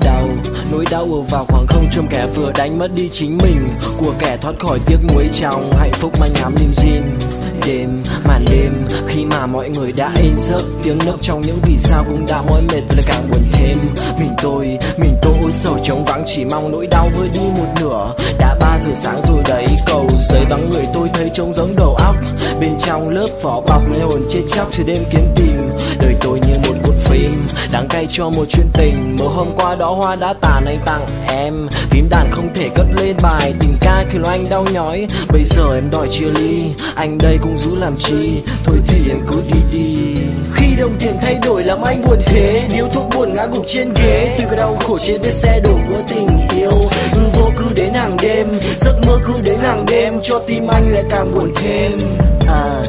đau. Nỗi đau ở vào khoảng không trong kẻ vừa đánh mất đi chính mình. Của kẻ thoát khỏi tiếc nuối trong hạnh phúc mà nhắm dim đêm, màn đêm, khi mà mọi người đã yên giấc tiếng nấc trong những vì sao cũng đã mỏi mệt và càng buồn thêm. Mình tôi mình tôi ôi sầu trống vắng, chỉ mong nỗi đau vơi đi một nửa. Đã ba giờ sáng rồi đấy, cầu giấy vắng người tôi thấy trông giống đầu óc. Bên trong lớp vỏ bọc linh hồn chết chóc chờ đêm kiếm tìm. Đời tôi như một đáng cay cho một chuyện tình. Mơ hôm qua đó hoa đã tàn, anh tặng em. Phím đàn không thể cất lên bài. Tình ca khiến anh đau nhói. Bây giờ em đòi chia ly. Anh đây cũng giữ làm chi. Thôi thì em cứ đi đi. Khi đồng tiền thay đổi làm anh buồn thế. Điếu thuốc buồn ngã gục trên ghế. Từ cái đau khổ trên vết xe đổ của tình yêu. Hư vô cứ đến hàng đêm. Giấc mơ cứ đến hàng đêm. Cho tim anh lại càng buồn thêm. À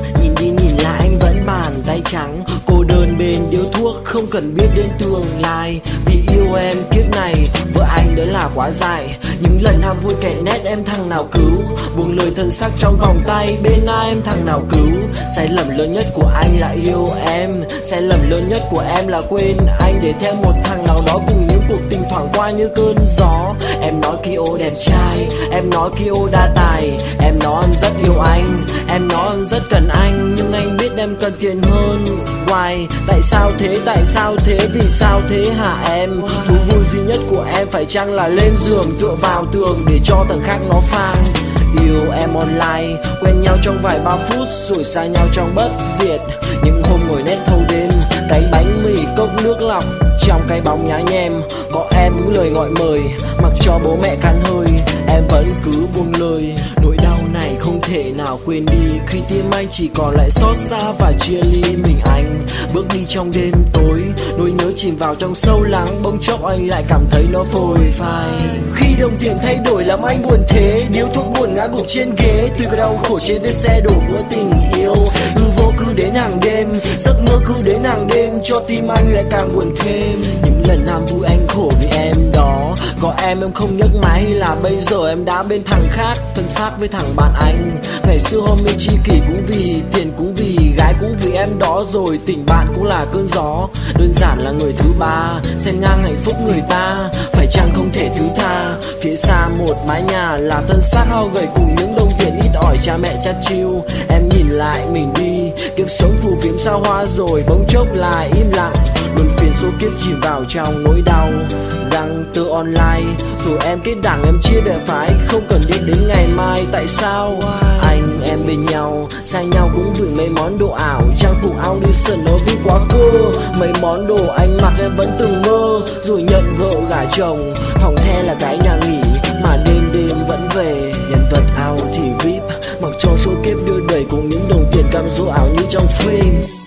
tay trắng. Cô đơn bên điếu thuốc, không cần biết đến tương lai. Vì yêu em, kiếp này, vợ anh đã là quá dài những lần ham vui kẻ nét, em thằng nào cứu? Buông lời thân xác trong vòng tay, bên ai em thằng nào cứu? Sai lầm lớn nhất của anh là yêu em. Sai lầm lớn nhất của em là quên anh. Để theo một thằng nào đó cùng những cuộc tình thoảng qua như cơn gió em nói Kyo đẹp trai em nói Kyo đa tài em nói em rất yêu anh em nói em rất cần anh nhưng anh biết em cần tiền hơn Why? Tại sao thế? Tại sao thế? Vì sao thế hả em? Thú vui duy nhất của em phải chăng là lên giường tựa vào tường để cho thằng khác nó phang Yêu em online, quen nhau trong vài ba phút rồi xa nhau trong bất diệt Những hôm ngồi nét thâu đêm, cái bánh mì cốc nước lọc trong cái bóng nhá nhem. Có em những lời gọi mời, mặc cho bố mẹ can hơi. Em vẫn cứ buông lời, nỗi đau này không thể nào quên đi. Khi tim anh chỉ còn lại xót xa và chia ly mình anh. Bước đi trong đêm tối, nỗi nhớ chìm vào trong sâu lắng. Bỗng chốc anh lại cảm thấy nó phôi phai. Khi đồng tiền thay đổi làm anh buồn thế Điếu thuốc buồn ngã gục trên ghế. Tuy có đau khổ trên vết xe đổ vỡ tình yêu Giấc mơ cứ đến hàng đêm, Cho tim anh lại càng buồn thêm. Những lần ham vui anh khổ vì em đó. Có em em không nhấc máy, là bây giờ em đã bên thằng khác, Thân xác với thằng bạn anh. Ngày xưa hôm nay chi kỷ cũng vì, Tiền cũng vì, Gái cũng vì em đó rồi, Tình bạn cũng là cơn gió. Đơn giản là người thứ ba, Xen ngang hạnh phúc người ta. Phải chăng không thể thứ tha? Phía xa một mái nhà là thân xác hao gầy Cùng những đồng tiền ít ỏi cha mẹ chắt chiêu. Em nhìn lại mình đi Kiếp sống phù phiếm sao hoa rồi Bỗng chốc lại im lặng. Luân phiền số kiếp chìm vào trong nỗi đau Đăng từ online. Rồi em kết đảng, em chia bè phái, Không cần biết đến ngày mai Tại sao. Anh, em bên nhau, Xa nhau cũng vì mấy món đồ ảo. Trang phục audition nó vì quá cơ Mấy món đồ anh mặc em vẫn từng mơ. Rồi nhận vợ gả chồng, Phòng the là cái nhà nghỉ, Mà đêm đêm vẫn về. Nhân vật cam dỗ ảo như trong phim